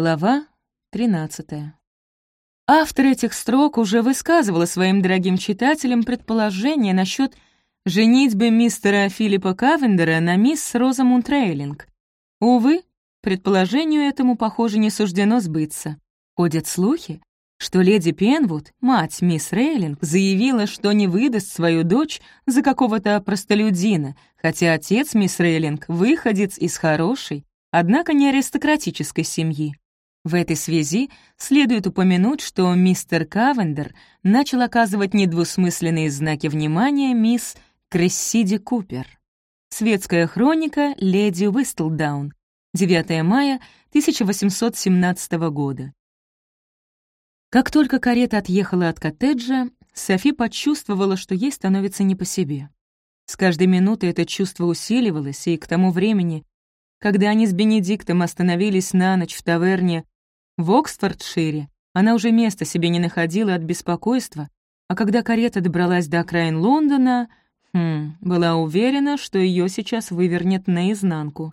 Глава 13. Автор этих строк уже высказывала своим дорогим читателям предположение насчет женитьбы мистера Филиппа Кавендера на мисс Розамунд Рейлинг. Увы, предположению этому, похоже, не суждено сбыться. Ходят слухи, что леди Пенвуд, мать мисс Рейлинг, заявила, что не выдаст свою дочь за какого-то простолюдина, хотя отец мисс Рейлинг — выходец из хорошей, однако не аристократической семьи. В этой связи следует упомянуть, что мистер Кавендер начал оказывать недвусмысленные знаки внимания мисс Крессиди Купер. Светская хроника «Леди Уистлдаун», 9 мая 1817 года. Как только карета отъехала от коттеджа, Софи почувствовала, что ей становится не по себе. С каждой минутой это чувство усиливалось, и к тому времени, когда они с Бенедиктом остановились на ночь в таверне в Оксфордшире, она уже места себе не находила от беспокойства, а когда карета добралась до окраин Лондона, хм, была уверена, что ее сейчас вывернет наизнанку.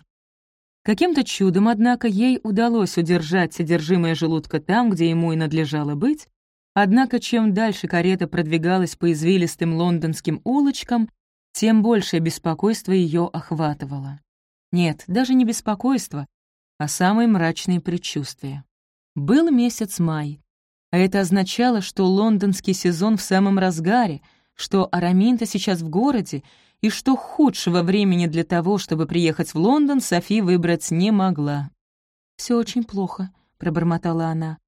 Каким-то чудом, однако, ей удалось удержать содержимое желудка там, где ему и надлежало быть, однако чем дальше карета продвигалась по извилистым лондонским улочкам, тем большее беспокойство ее охватывало. Нет, даже не беспокойство, а самые мрачные предчувствия. Был месяц май, а это означало, что лондонский сезон в самом разгаре, что Араминта сейчас в городе, и что худшего времени для того, чтобы приехать в Лондон, Софи выбрать не могла. Все очень плохо», — пробормотала она.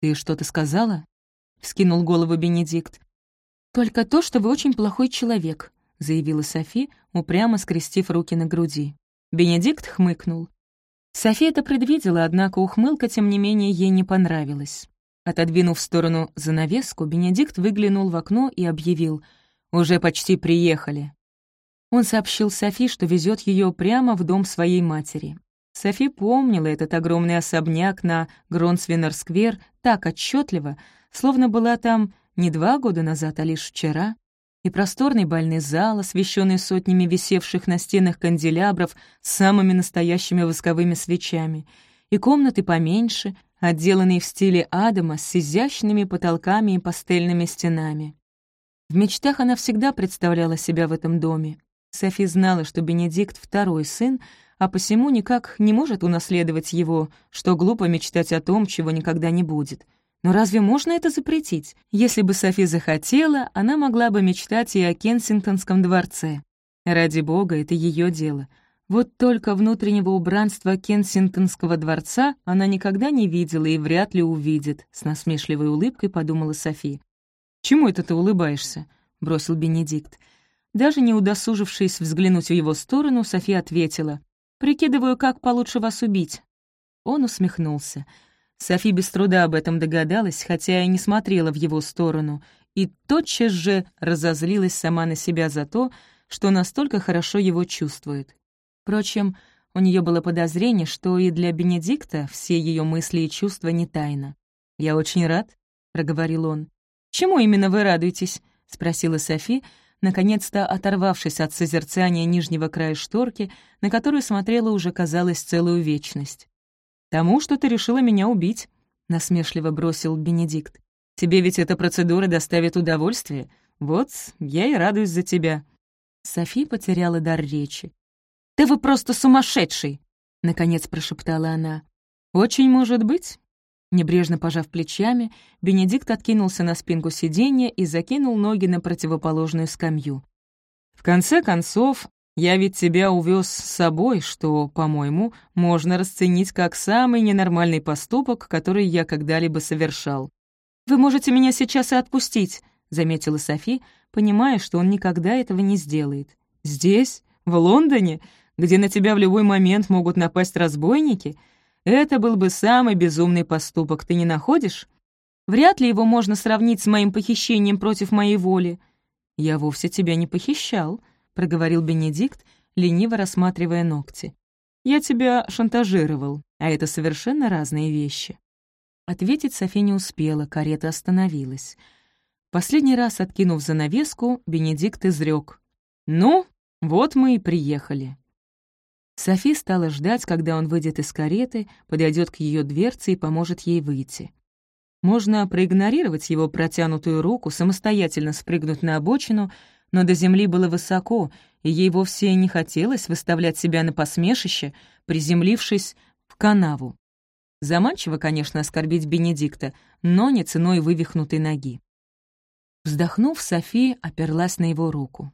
«Ты что-то сказала?» — вскинул голову Бенедикт. «Только то, что вы очень плохой человек», — заявила Софи, упрямо скрестив руки на груди. Бенедикт хмыкнул. Софи это предвидела, однако ухмылка, тем не менее, ей не понравилась. Отодвинув в сторону занавеску, Бенедикт выглянул в окно и объявил «Уже почти приехали». Он сообщил Софи, что везет ее прямо в дом своей матери. Софи помнила этот огромный особняк на Гронсвиннер-сквер так отчетливо, словно была там не два года назад, а лишь вчера и просторный бальный зал, освещенный сотнями висевших на стенах канделябров с самыми настоящими восковыми свечами, и комнаты поменьше, отделанные в стиле Адама с изящными потолками и пастельными стенами. В мечтах она всегда представляла себя в этом доме. Софи знала, что Бенедикт — второй сын, а посему никак не может унаследовать его, что глупо мечтать о том, чего никогда не будет — но разве можно это запретить? Если бы Софи захотела, она могла бы мечтать и о Кенсингтонском дворце. Ради бога, это ее дело. Вот только внутреннего убранства Кенсингтонского дворца она никогда не видела и вряд ли увидит, с насмешливой улыбкой подумала Софи. «Чему это ты улыбаешься?» — бросил Бенедикт. Даже не удосужившись взглянуть в его сторону, София ответила. «Прикидываю, как получше вас убить». Он усмехнулся. Софи без труда об этом догадалась, хотя и не смотрела в его сторону, и тотчас же разозлилась сама на себя за то, что настолько хорошо его чувствует. Впрочем, у нее было подозрение, что и для Бенедикта все ее мысли и чувства не тайна. «Я очень рад», — проговорил он. «Чему именно вы радуетесь?» — спросила Софи, наконец-то оторвавшись от созерцания нижнего края шторки, на которую смотрела уже, казалось, целую вечность. «Тому, что ты решила меня убить», — насмешливо бросил Бенедикт. «Тебе ведь эта процедура доставит удовольствие. Вот, я и радуюсь за тебя». Софи потеряла дар речи. «Да вы просто сумасшедший!» — наконец прошептала она. «Очень может быть». Небрежно пожав плечами, Бенедикт откинулся на спинку сиденья и закинул ноги на противоположную скамью. «В конце концов, я ведь тебя увез с собой, что, по-моему, можно расценить как самый ненормальный поступок, который я когда-либо совершал. «Вы можете меня сейчас и отпустить», — заметила Софи, понимая, что он никогда этого не сделает. «Здесь, в Лондоне, где на тебя в любой момент могут напасть разбойники, это был бы самый безумный поступок, ты не находишь? Вряд ли его можно сравнить с моим похищением против моей воли. Я вовсе тебя не похищал», — проговорил Бенедикт, лениво рассматривая ногти. «Я тебя шантажировал, а это совершенно разные вещи». Ответить Софи не успела, карета остановилась. Последний раз, откинув занавеску, Бенедикт изрек. «Ну, вот мы и приехали». Софи стала ждать, когда он выйдет из кареты, подойдет к ее дверце и поможет ей выйти. Можно проигнорировать его протянутую руку, самостоятельно спрыгнуть на обочину, но до земли было высоко, и ей вовсе не хотелось выставлять себя на посмешище, приземлившись в канаву. Заманчиво, конечно, оскорбить Бенедикта, но не ценой вывихнутой ноги. Вздохнув, София оперлась на его руку.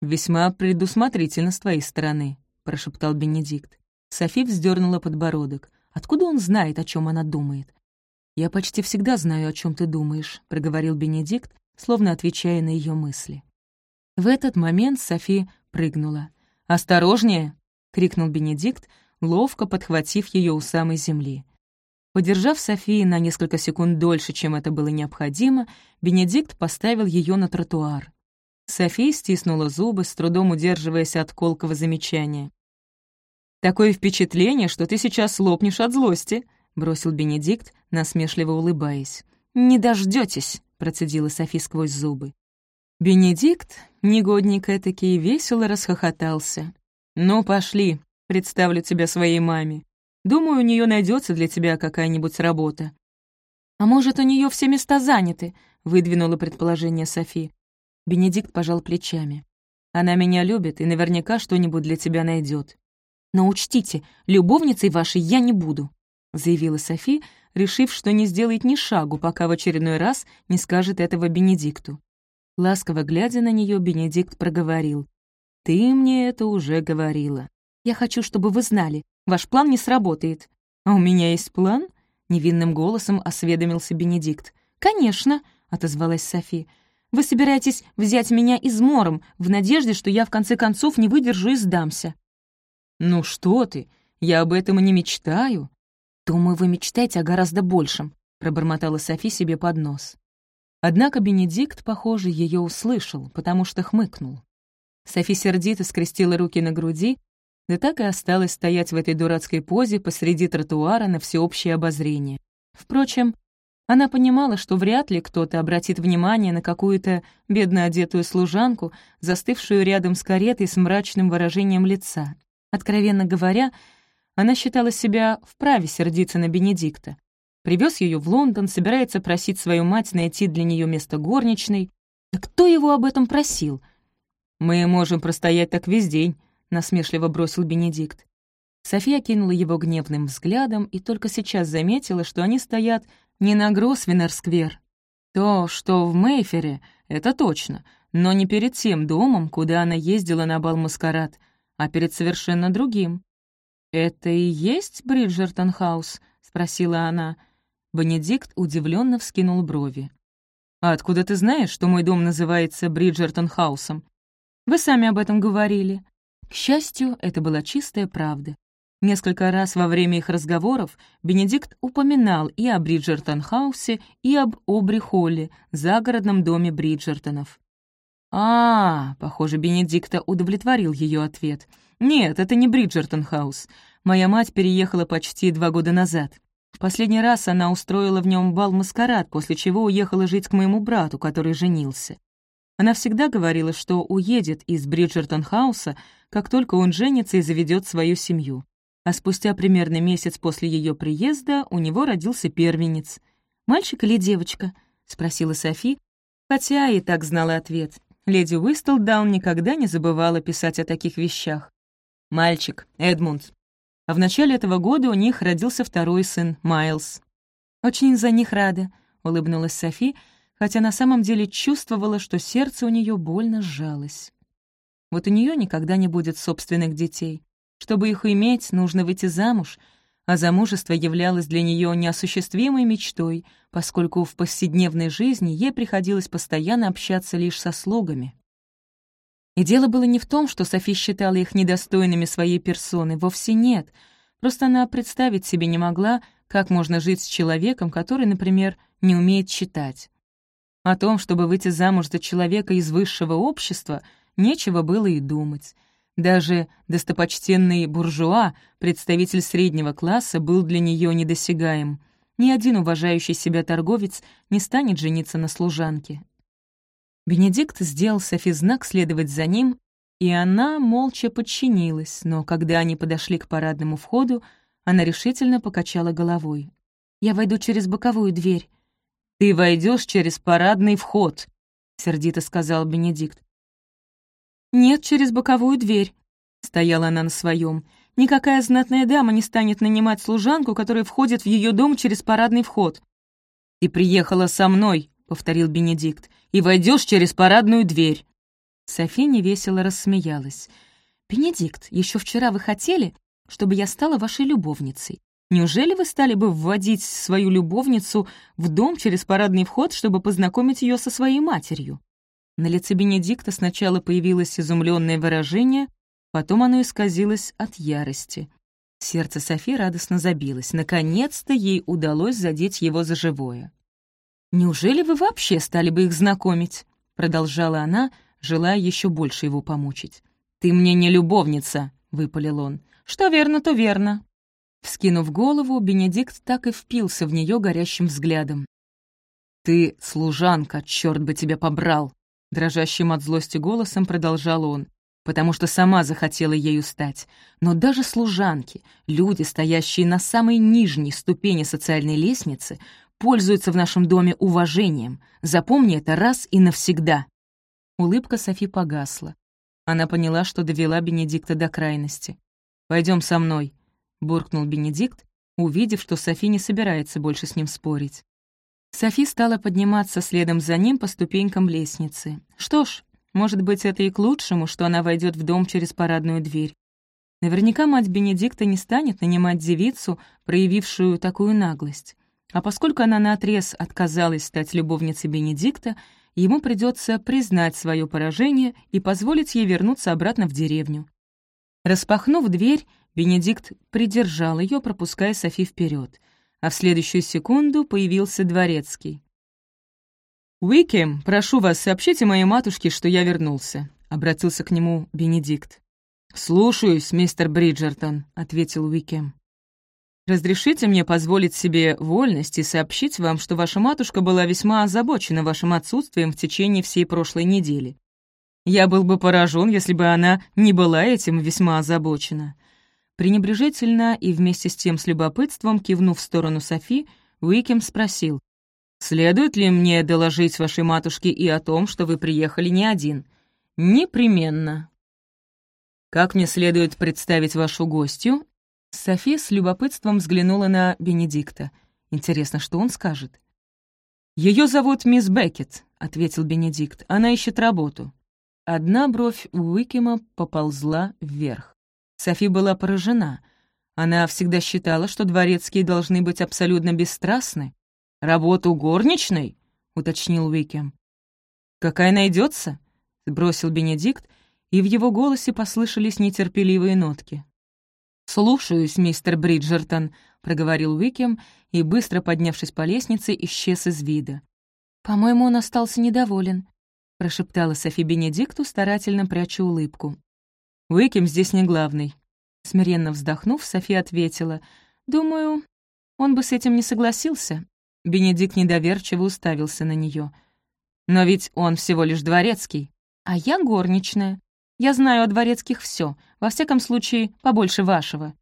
«Весьма предусмотрительно с твоей стороны», — прошептал Бенедикт. Софи вздернула подбородок. Откуда он знает, о чем она думает? «Я почти всегда знаю, о чем ты думаешь», — проговорил Бенедикт, словно отвечая на ее мысли. В этот момент Софи прыгнула. «Осторожнее!» — крикнул Бенедикт, ловко подхватив ее у самой земли. Подержав Софии на несколько секунд дольше, чем это было необходимо, Бенедикт поставил ее на тротуар. София стиснула зубы, с трудом удерживаясь от колкого замечания. «Такое впечатление, что ты сейчас лопнешь от злости», — бросил Бенедикт, насмешливо улыбаясь. «Не дождётесь», — процедила Софи сквозь зубы. Бенедикт, негодник этакий, весело расхохотался. «Ну, пошли, представлю тебя своей маме. Думаю, у нее найдется для тебя какая-нибудь работа». «А может, у нее все места заняты?» — выдвинула предположение Софи. Бенедикт пожал плечами. «Она меня любит и наверняка что-нибудь для тебя найдет. «Но учтите, любовницей вашей я не буду», — заявила Софи, решив, что не сделает ни шагу, пока в очередной раз не скажет этого Бенедикту. Ласково глядя на нее, Бенедикт проговорил. «Ты мне это уже говорила. Я хочу, чтобы вы знали, ваш план не сработает». «А у меня есть план?» — невинным голосом осведомился Бенедикт. «Конечно», — отозвалась Софи. «Вы собираетесь взять меня измором в надежде, что я в конце концов не выдержу и сдамся». «Ну что ты, я об этом и не мечтаю». «Думаю, вы мечтаете о гораздо большем», — пробормотала Софи себе под нос. Однако Бенедикт, похоже, ее услышал, потому что хмыкнул. Софи сердито скрестила руки на груди, да так и осталась стоять в этой дурацкой позе посреди тротуара на всеобщее обозрение. Впрочем, она понимала, что вряд ли кто-то обратит внимание на какую-то бедно одетую служанку, застывшую рядом с каретой с мрачным выражением лица. Откровенно говоря, она считала себя вправе сердиться на Бенедикта. Привез ее в Лондон, собирается просить свою мать найти для нее место горничной. Да кто его об этом просил? «Мы можем простоять так весь день», — насмешливо бросил Бенедикт. София кинула его гневным взглядом и только сейчас заметила, что они стоят не на Гросвеннер-сквер. То, что в Мейфере, это точно, но не перед тем домом, куда она ездила на бал-маскарад, а перед совершенно другим. «Это и есть Бриджертон-хаус?» — спросила она. Бенедикт удивленно вскинул брови. «А откуда ты знаешь, что мой дом называется Бриджертон-хаусом? Вы сами об этом говорили». К счастью, это была чистая правда. Несколько раз во время их разговоров Бенедикт упоминал и о Бриджертон-хаусе, и об Обри-холле, загородном доме Бриджертонов. «А, похоже, Бенедикта удовлетворил ее ответ. Нет, это не Бриджертон-хаус. Моя мать переехала почти два года назад. Последний раз она устроила в нем бал-маскарад, после чего уехала жить к моему брату, который женился. Она всегда говорила, что уедет из Бриджертон-хауса, как только он женится и заведет свою семью. А спустя примерно месяц после ее переезда у него родился первенец. «Мальчик или девочка?» — спросила Софи, хотя и так знала ответ. Леди Уистлдаун никогда не забывала писать о таких вещах. «Мальчик, Эдмунд, а в начале этого года у них родился второй сын, Майлз. «Очень за них рада», — улыбнулась Софи, хотя на самом деле чувствовала, что сердце у нее больно сжалось. Вот у нее никогда не будет собственных детей. Чтобы их иметь, нужно выйти замуж, а замужество являлось для нее неосуществимой мечтой, поскольку в повседневной жизни ей приходилось постоянно общаться лишь со слугами. И дело было не в том, что Софи считала их недостойными своей персоны, вовсе нет. Просто она представить себе не могла, как можно жить с человеком, который, например, не умеет читать. О том, чтобы выйти замуж за человека из высшего общества, нечего было и думать. Даже достопочтенный буржуа, представитель среднего класса, был для нее недосягаем. Ни один уважающий себя торговец не станет жениться на служанке, Бенедикт сделал Софи знак следовать за ним, и она молча подчинилась, но когда они подошли к парадному входу, она решительно покачала головой. «Я войду через боковую дверь». «Ты войдешь через парадный вход», — сердито сказал Бенедикт. «Нет, через боковую дверь», — стояла она на своем. «Никакая знатная дама не станет нанимать служанку, которая входит в ее дом через парадный вход». «Ты приехала со мной», — повторил Бенедикт, «и войдешь через парадную дверь». Софи невесело рассмеялась. «Бенедикт, еще вчера вы хотели, чтобы я стала вашей любовницей. Неужели вы стали бы вводить свою любовницу в дом через парадный вход, чтобы познакомить ее со своей матерью?» На лице Бенедикта сначала появилось изумленное выражение, потом оно исказилось от ярости. Сердце Софи радостно забилось. Наконец-то ей удалось задеть его за живое. «Неужели вы вообще стали бы их знакомить?» — продолжала она, желая еще больше его помучить. «Ты мне не любовница», — выпалил он. «Что верно, то верно». Вскинув голову, Бенедикт так и впился в нее горящим взглядом. «Ты служанка, черт бы тебя побрал!» Дрожащим от злости голосом продолжал он, потому что сама захотела ею стать. Но даже служанки, люди, стоящие на самой нижней ступени социальной лестницы, пользуются в нашем доме уважением. Запомни это раз и навсегда. Улыбка Софи погасла. Она поняла, что довела Бенедикта до крайности. Пойдем со мной», — буркнул Бенедикт, увидев, что Софи не собирается больше с ним спорить. Софи стала подниматься следом за ним по ступенькам лестницы. Что ж, может быть, это и к лучшему, что она войдет в дом через парадную дверь. Наверняка мать Бенедикта не станет нанимать девицу, проявившую такую наглость. А поскольку она наотрез отказалась стать любовницей Бенедикта, ему придется признать свое поражение и позволить ей вернуться обратно в деревню. Распахнув дверь, Бенедикт придержал ее, пропуская Софи вперед, а в следующую секунду появился дворецкий. «Уикем, прошу вас, сообщите моей матушке, что я вернулся», — обратился к нему Бенедикт. «Слушаюсь, мистер Бриджертон», — ответил Уикем. Разрешите мне позволить себе вольность и сообщить вам, что ваша матушка была весьма озабочена вашим отсутствием в течение всей прошлой недели. Я был бы поражен, если бы она не была этим весьма озабочена». Пренебрежительно и вместе с тем с любопытством, кивнув в сторону Софи, Уикем спросил, «Следует ли мне доложить вашей матушке и о том, что вы приехали не один?» «Непременно». «Как мне следует представить вашу гостью?» Софи с любопытством взглянула на Бенедикта. Интересно, что он скажет? «Ее зовут мисс Беккет», — ответил Бенедикт. «Она ищет работу». Одна бровь Уикема поползла вверх. Софи была поражена. Она всегда считала, что дворецкие должны быть абсолютно бесстрастны. «Работу горничной?» — уточнил Уикем. «Какая найдется?» — бросил Бенедикт, и в его голосе послышались нетерпеливые нотки. «Слушаюсь, мистер Бриджертон», — проговорил Уикем и, быстро поднявшись по лестнице, исчез из вида. «По-моему, он остался недоволен», — прошептала Софи Бенедикту, старательно пряча улыбку. «Уикем здесь не главный». Смиренно вздохнув, Софи ответила, «Думаю, он бы с этим не согласился». Бенедикт недоверчиво уставился на нее. «Но ведь он всего лишь дворецкий, а я горничная. Я знаю о дворецких все, во всяком случае, побольше вашего.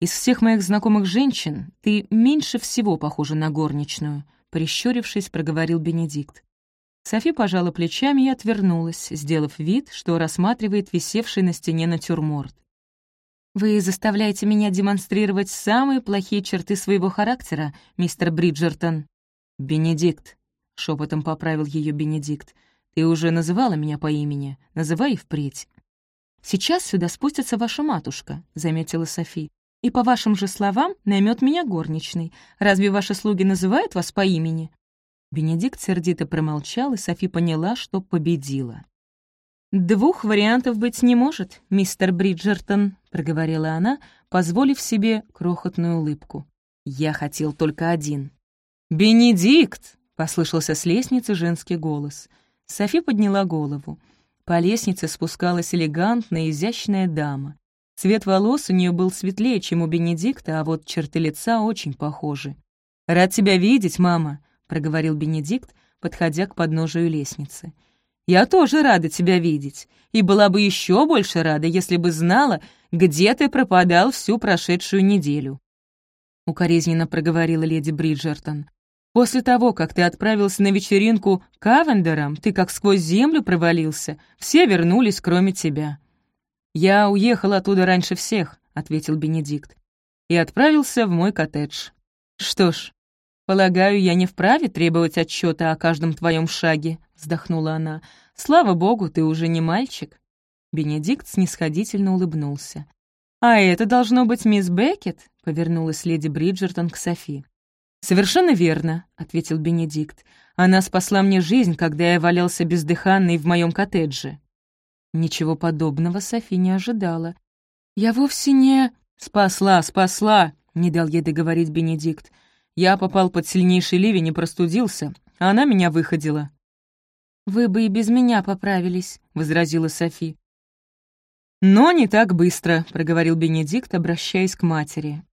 Из всех моих знакомых женщин ты меньше всего похожа на горничную», — прищурившись, проговорил Бенедикт. Софи пожала плечами и отвернулась, сделав вид, что рассматривает висевший на стене натюрморт. «Вы заставляете меня демонстрировать самые плохие черты своего характера, мистер Бриджертон». «Бенедикт», — шепотом поправил ее Бенедикт, — ты уже называла меня по имени, называй и впредь». «Сейчас сюда спустится ваша матушка», — заметила Софи. «И по вашим же словам наймет меня горничной. Разве ваши слуги называют вас по имени?» Бенедикт сердито промолчал, и Софи поняла, что победила. «Двух вариантов быть не может, мистер Бриджертон», — проговорила она, позволив себе крохотную улыбку. «Я хотел только один». «Бенедикт!» — послышался с лестницы женский голос — Софи подняла голову. По лестнице спускалась элегантная, изящная дама. Цвет волос у нее был светлее, чем у Бенедикта, а вот черты лица очень похожи. «Рад тебя видеть, мама», — проговорил Бенедикт, подходя к подножию лестницы. Я тоже рада тебя видеть, и была бы еще больше рада, если бы знала, где ты пропадал всю прошедшую неделю». Укоризненно проговорила леди Бриджертон. «После того, как ты отправился на вечеринку к Авендерам, ты как сквозь землю провалился. Все вернулись, кроме тебя». «Я уехал оттуда раньше всех», — ответил Бенедикт, «и отправился в мой коттедж. Что ж, полагаю, я не вправе требовать отчета о каждом твоем шаге», — вздохнула она. «Слава богу, ты уже не мальчик». Бенедикт снисходительно улыбнулся. «А это должно быть мисс Беккет?» — повернулась леди Бриджертон к Софи. «Совершенно верно», — ответил Бенедикт. «Она спасла мне жизнь, когда я валялся бездыханный в моем коттедже». Ничего подобного Софи не ожидала. «Я вовсе не...» «Спасла, спасла!» — не дал ей договорить Бенедикт. «Я попал под сильнейший ливень и простудился, а она меня выходила». «Вы бы и без меня поправились», — возразила Софи. «Но не так быстро», — проговорил Бенедикт, обращаясь к матери.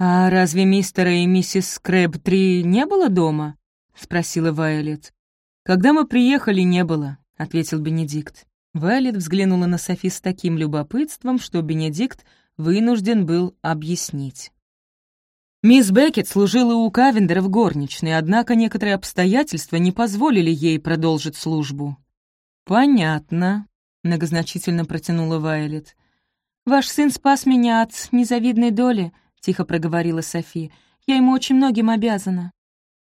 «А разве мистера и миссис Крэб-3 не было дома?» — спросила Вайолет. «Когда мы приехали, не было», — ответил Бенедикт. Вайлет взглянула на Софи с таким любопытством, что Бенедикт вынужден был объяснить. Мисс Беккет служила у Кавендера в горничной, однако некоторые обстоятельства не позволили ей продолжить службу. «Понятно», — многозначительно протянула Вайлет. «Ваш сын спас меня от незавидной доли», — тихо проговорила Софи. «Я ему очень многим обязана».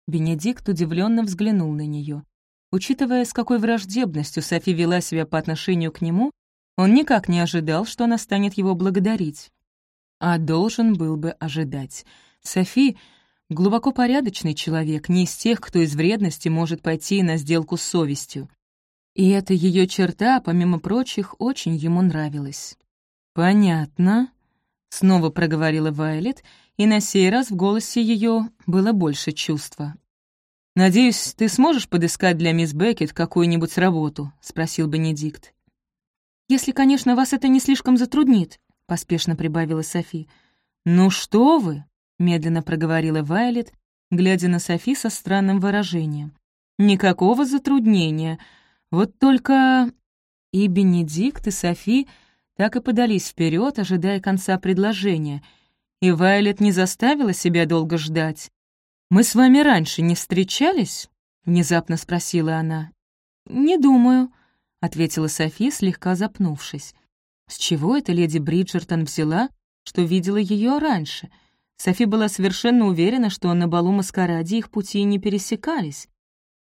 Бенедикт удивленно взглянул на нее. Учитывая, с какой враждебностью Софи вела себя по отношению к нему, он никак не ожидал, что она станет его благодарить. А должен был бы ожидать. Софи — глубоко порядочный человек, не из тех, кто из вредности может пойти на сделку с совестью. И эта ее черта, помимо прочих, очень ему нравилась. «Понятно», — снова проговорила Вайлет, и на сей раз в голосе ее было больше чувства. «Надеюсь, ты сможешь подыскать для мисс Беккет какую-нибудь работу?» — спросил Бенедикт. «Если, конечно, вас это не слишком затруднит», — поспешно прибавила Софи. «Ну что вы!» — медленно проговорила Вайлет, глядя на Софи со странным выражением. «Никакого затруднения. Вот только...» И Бенедикт, и Софи так и подались вперед, ожидая конца предложения, и Вайлет не заставила себя долго ждать. «Мы с вами раньше не встречались?» — внезапно спросила она. «Не думаю», — ответила Софи, слегка запнувшись. С чего эта леди Бриджертон взяла, что видела ее раньше? Софи была совершенно уверена, что на балу маскараде их пути не пересекались.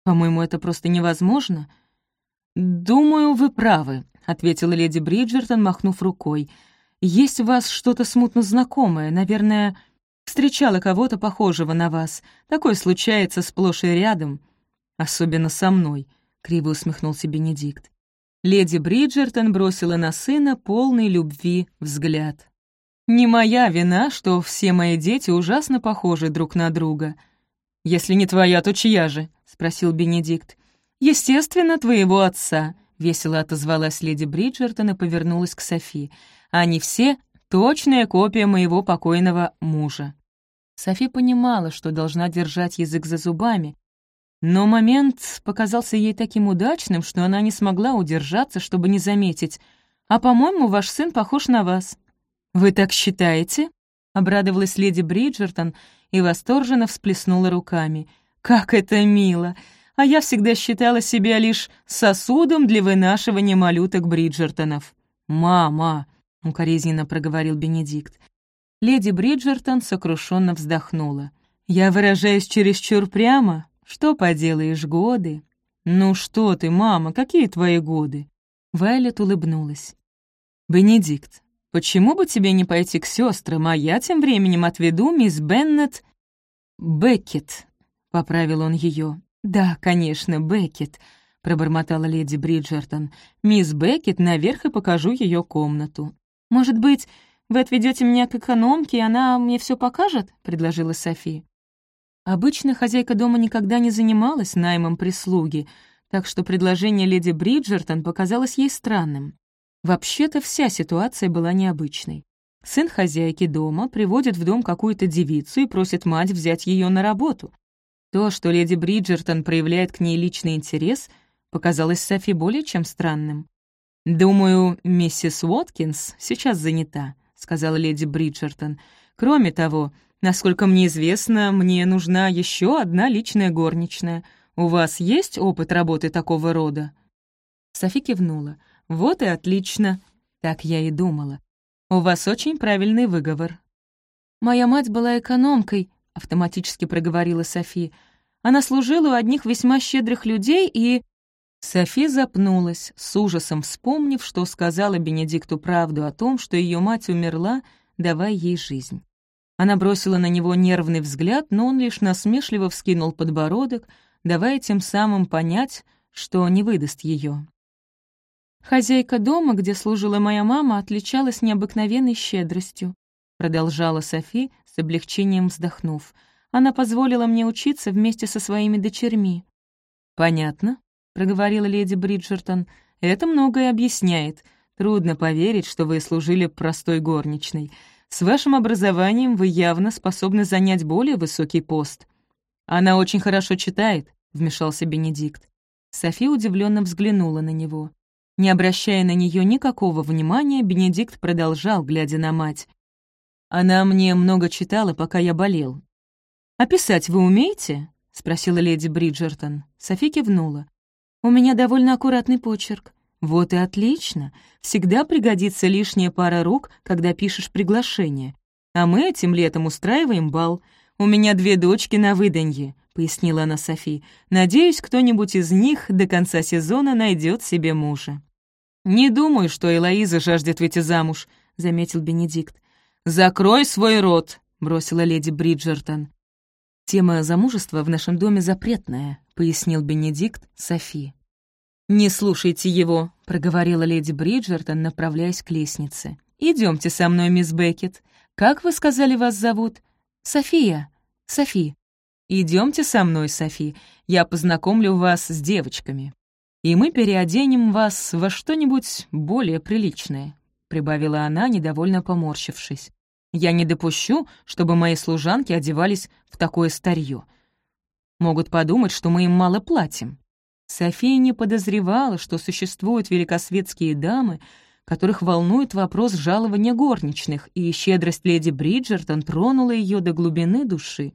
По-моему, это просто невозможно. «Думаю, вы правы», — ответила леди Бриджертон, махнув рукой. «Есть у вас что-то смутно знакомое, наверное...» Встречала кого-то похожего на вас. Такое случается сплошь и рядом. Особенно со мной», — криво усмехнулся Бенедикт. Леди Бриджертон бросила на сына полный любви взгляд. «Не моя вина, что все мои дети ужасно похожи друг на друга». «Если не твоя, то чья же?» — спросил Бенедикт. «Естественно, твоего отца», — весело отозвалась леди Бриджертон и повернулась к Софи. «Они все Точная копия моего покойного мужа. Софи понимала, что должна держать язык за зубами, но момент показался ей таким удачным, что она не смогла удержаться, чтобы не заметить. «А, по-моему, ваш сын похож на вас». «Вы так считаете?» — обрадовалась леди Бриджертон и восторженно всплеснула руками. «Как это мило! А я всегда считала себя лишь сосудом для вынашивания малюток Бриджертонов». «Мама!» — укоризненно проговорил Бенедикт. Леди Бриджертон сокрушенно вздохнула. «Я выражаюсь чересчур прямо. Что поделаешь, годы?» «Ну что ты, мама, какие твои годы?» Вайлет улыбнулась. «Бенедикт, почему бы тебе не пойти к сестрам, а я тем временем отведу мисс Беннет...» «Беккет», — поправил он ее. «Да, конечно, Беккет», — пробормотала леди Бриджертон. «Мисс Беккет наверх и покажу ее комнату». «Может быть, вы отведете меня к экономке, и она мне все покажет?» — предложила Софи. Обычно хозяйка дома никогда не занималась наймом прислуги, так что предложение леди Бриджертон показалось ей странным. Вообще-то вся ситуация была необычной. Сын хозяйки дома приводит в дом какую-то девицу и просит мать взять ее на работу. То, что леди Бриджертон проявляет к ней личный интерес, показалось Софи более чем странным. «Думаю, миссис Уоткинс сейчас занята», — сказала леди Бриджертон. «Кроме того, насколько мне известно, мне нужна еще одна личная горничная. У вас есть опыт работы такого рода?» Софи кивнула. «Вот и отлично. Так я и думала. У вас очень правильный выговор». «Моя мать была экономкой», — автоматически проговорила Софи. «Она служила у одних весьма щедрых людей и...» Софи запнулась, с ужасом вспомнив, что сказала Бенедикту правду о том, что ее мать умерла, давая ей жизнь. Она бросила на него нервный взгляд, но он лишь насмешливо вскинул подбородок, давая тем самым понять, что не выдаст ее. «Хозяйка дома, где служила моя мама, отличалась необыкновенной щедростью», продолжала Софи, с облегчением вздохнув. «Она позволила мне учиться вместе со своими дочерьми». «Понятно», — проговорила леди Бриджертон. «Это многое объясняет. Трудно поверить, что вы служили простой горничной. С вашим образованием вы явно способны занять более высокий пост». «Она очень хорошо читает», — вмешался Бенедикт. Софи удивленно взглянула на него. Не обращая на нее никакого внимания, Бенедикт продолжал, глядя на мать. «Она мне много читала, пока я болел». «А писать вы умеете?» — спросила леди Бриджертон. Софи кивнула. У меня довольно аккуратный почерк. Вот и отлично. Всегда пригодится лишняя пара рук, когда пишешь приглашение. А мы этим летом устраиваем бал. У меня две дочки на выданье, — пояснила она Софи. Надеюсь, кто-нибудь из них до конца сезона найдет себе мужа. «Не думаю, что Элоиза жаждет выйти замуж», — заметил Бенедикт. «Закрой свой рот», — бросила леди Бриджертон. «Тема замужества в нашем доме запретная», — пояснил Бенедикт Софи. «Не слушайте его», — проговорила леди Бриджертон, направляясь к лестнице. Идемте со мной, мисс Беккет. Как вы сказали, вас зовут?» «София. Софи». Идемте со мной, Софи. Я познакомлю вас с девочками. И мы переоденем вас во что-нибудь более приличное», — прибавила она, недовольно поморщившись. Я не допущу, чтобы мои служанки одевались в такое старье. Могут подумать, что мы им мало платим. София не подозревала, что существуют великосветские дамы, которых волнует вопрос жалования горничных, и щедрость леди Бриджертон тронула ее до глубины души.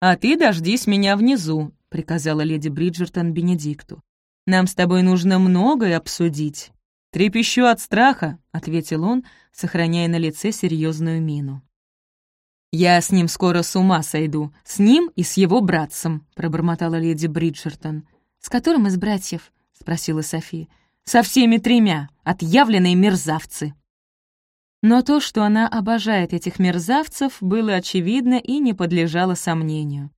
«А ты дождись меня внизу», — приказала леди Бриджертон Бенедикту. «Нам с тобой нужно многое обсудить». «Трепещу от страха», — ответил он, сохраняя на лице серьезную мину. «Я с ним скоро с ума сойду, с ним и с его братцем», — пробормотала леди Бриджертон. «С которым из братьев?» — спросила София. «Со всеми тремя, отъявленные мерзавцы». Но то, что она обожает этих мерзавцев, было очевидно и не подлежало сомнению.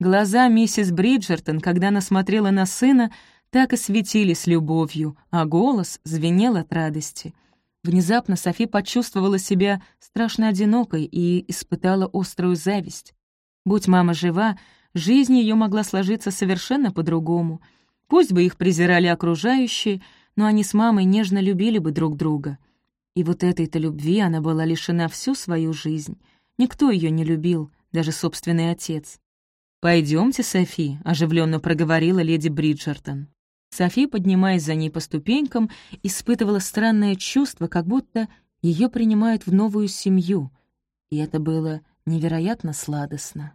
Глаза миссис Бриджертон, когда она смотрела на сына, так и светились любовью, а голос звенел от радости. Внезапно Софи почувствовала себя страшно одинокой и испытала острую зависть. Будь мама жива, жизнь ее могла сложиться совершенно по-другому. Пусть бы их презирали окружающие, но они с мамой нежно любили бы друг друга. И вот этой-то любви она была лишена всю свою жизнь. Никто ее не любил, даже собственный отец. Пойдемте, Софи», — оживленно проговорила леди Бриджертон. Софи, поднимаясь за ней по ступенькам, испытывала странное чувство, как будто ее принимают в новую семью, и это было невероятно сладостно.